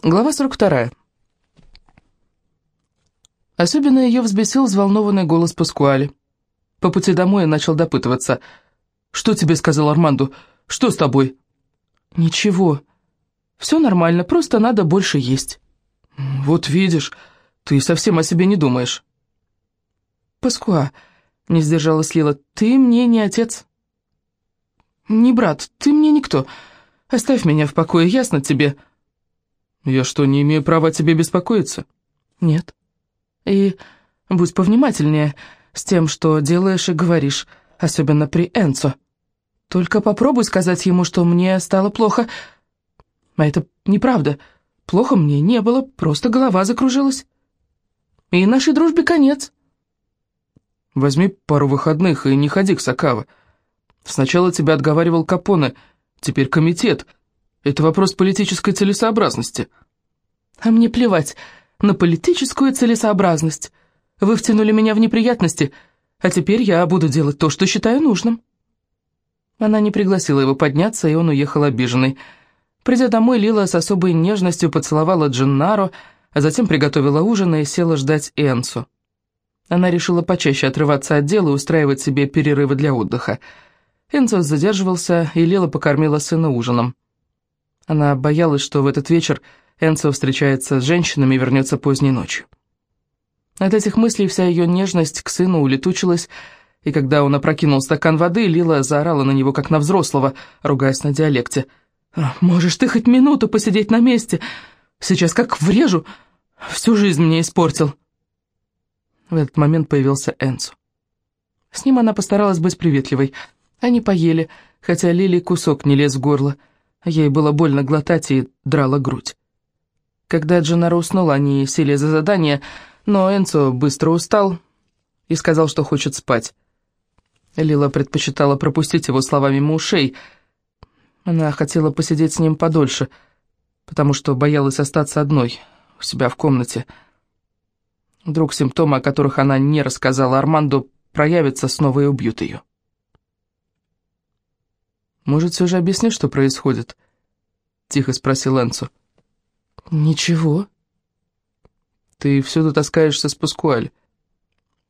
Глава 42. Особенно ее взбесил взволнованный голос Паскуали. По пути домой он начал допытываться. «Что тебе сказал Арманду? Что с тобой?» «Ничего. Все нормально, просто надо больше есть». «Вот видишь, ты совсем о себе не думаешь». «Паскуа», — не сдержалась Лила, — «ты мне не отец». «Не брат, ты мне никто. Оставь меня в покое, ясно тебе?» «Я что, не имею права тебе беспокоиться?» «Нет. И будь повнимательнее с тем, что делаешь и говоришь, особенно при Энцо. Только попробуй сказать ему, что мне стало плохо. А это неправда. Плохо мне не было, просто голова закружилась. И нашей дружбе конец». «Возьми пару выходных и не ходи к Сакава. Сначала тебя отговаривал Капоне, теперь комитет». Это вопрос политической целесообразности. А мне плевать на политическую целесообразность. Вы втянули меня в неприятности, а теперь я буду делать то, что считаю нужным. Она не пригласила его подняться, и он уехал обиженный. Придя домой, Лила с особой нежностью поцеловала Дженнаро, а затем приготовила ужин и села ждать Энсу. Она решила почаще отрываться от дела и устраивать себе перерывы для отдыха. Энсо задерживался, и Лила покормила сына ужином. Она боялась, что в этот вечер Энцо встречается с женщинами и вернется поздней ночью. От этих мыслей вся ее нежность к сыну улетучилась, и когда он опрокинул стакан воды, Лила заорала на него, как на взрослого, ругаясь на диалекте. «А, «Можешь ты хоть минуту посидеть на месте? Сейчас как врежу! Всю жизнь мне испортил!» В этот момент появился Энцо. С ним она постаралась быть приветливой. Они поели, хотя Лили кусок не лез в горло — Ей было больно глотать и драла грудь. Когда Дженаро уснула, они сели за задание, но Энцо быстро устал и сказал, что хочет спать. Лила предпочитала пропустить его слова мимо ушей. Она хотела посидеть с ним подольше, потому что боялась остаться одной у себя в комнате. Вдруг симптомы, о которых она не рассказала Арманду, проявятся снова и убьют ее. «Может, все же объяснишь, что происходит?» — тихо спросил Энцо. «Ничего». «Ты всюду таскаешься с Паскуаль.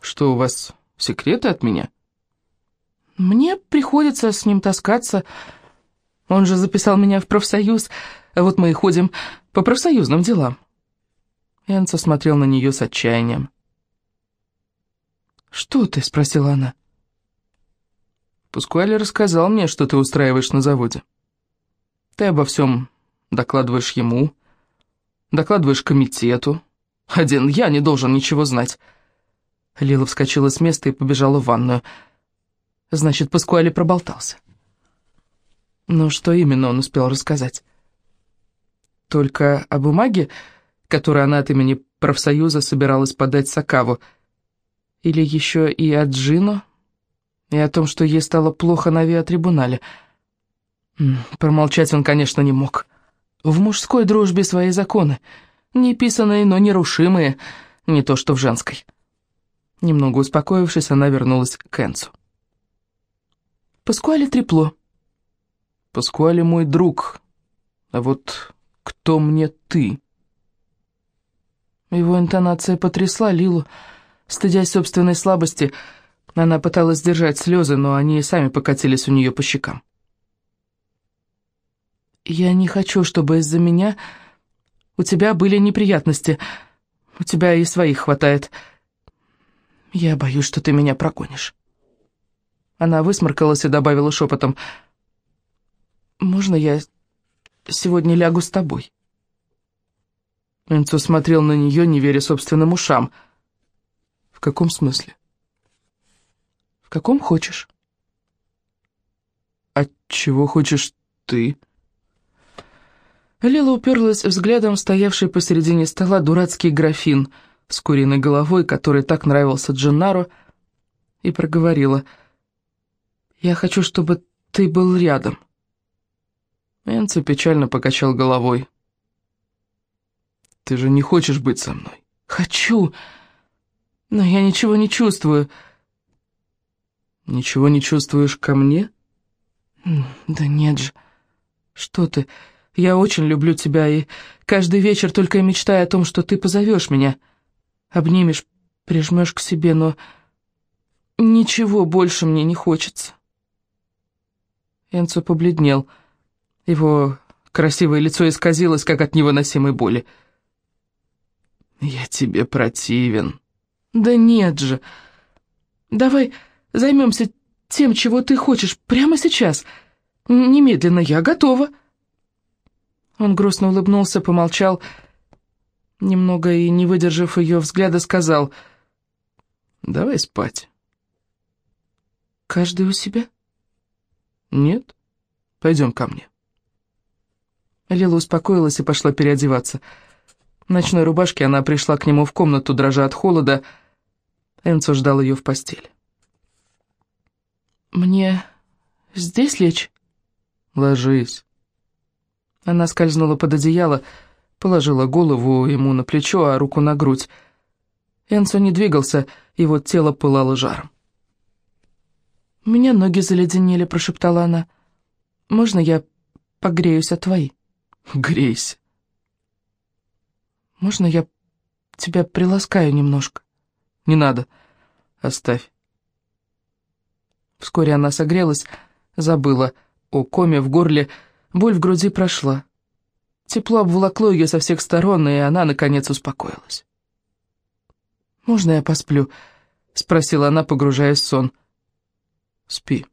Что, у вас секреты от меня?» «Мне приходится с ним таскаться. Он же записал меня в профсоюз, а вот мы и ходим по профсоюзным делам». Энцо смотрел на нее с отчаянием. «Что ты?» — спросила она. Пускуали рассказал мне, что ты устраиваешь на заводе. Ты обо всем докладываешь ему, докладываешь комитету. Один я не должен ничего знать. Лила вскочила с места и побежала в ванную. Значит, Паскуали проболтался. Но что именно он успел рассказать? Только о бумаге, которую она от имени профсоюза собиралась подать Сакаву, или еще и о Джино, и о том, что ей стало плохо на авиатрибунале. Промолчать он, конечно, не мог. В мужской дружбе свои законы, неписанные, но нерушимые, не то что в женской. Немного успокоившись, она вернулась к Энцу. «Паскуале трепло». «Паскуале мой друг, а вот кто мне ты?» Его интонация потрясла Лилу, стыдясь собственной слабости — она пыталась сдержать слезы, но они сами покатились у нее по щекам. «Я не хочу, чтобы из-за меня у тебя были неприятности. У тебя и своих хватает. Я боюсь, что ты меня прогонишь». Она высморкалась и добавила шепотом. «Можно я сегодня лягу с тобой?» Энцо смотрел на нее, не веря собственным ушам. «В каком смысле?» В каком хочешь. А чего хочешь ты? Лила уперлась взглядом в стоявший посередине стола дурацкий графин с куриной головой, который так нравился Дженнаро, и проговорила. «Я хочу, чтобы ты был рядом». Энцо печально покачал головой. «Ты же не хочешь быть со мной?» «Хочу, но я ничего не чувствую». «Ничего не чувствуешь ко мне?» «Да нет же. Что ты? Я очень люблю тебя, и каждый вечер только и мечтаю о том, что ты позовешь меня. Обнимешь, прижмешь к себе, но ничего больше мне не хочется. Энцо побледнел. Его красивое лицо исказилось, как от невыносимой боли. «Я тебе противен». «Да нет же. Давай займемся тем, чего ты хочешь, прямо сейчас. Немедленно, я готова». Он грустно улыбнулся, помолчал, немного и, не выдержав ее взгляда, сказал, «Давай спать». «Каждый у себя?» «Нет, пойдем ко мне». Лила успокоилась и пошла переодеваться. В ночной рубашке она пришла к нему в комнату, дрожа от холода. Энцо ждал ее в постели. «Мне здесь лечь?» «Ложись». Она скользнула под одеяло, положила голову ему на плечо, а руку на грудь. Энцо не двигался, его тело пылало жаром. «У меня ноги заледенели», — прошептала она. «Можно я погреюсь от твоей?» «Грейся». «Можно я тебя приласкаю немножко?» «Не надо. Оставь». Вскоре она согрелась, забыла о коме в горле, боль в груди прошла. Тепло обволокло ее со всех сторон, и она, наконец, успокоилась. «Можно я посплю?» — спросила она, погружаясь в сон. «Спи».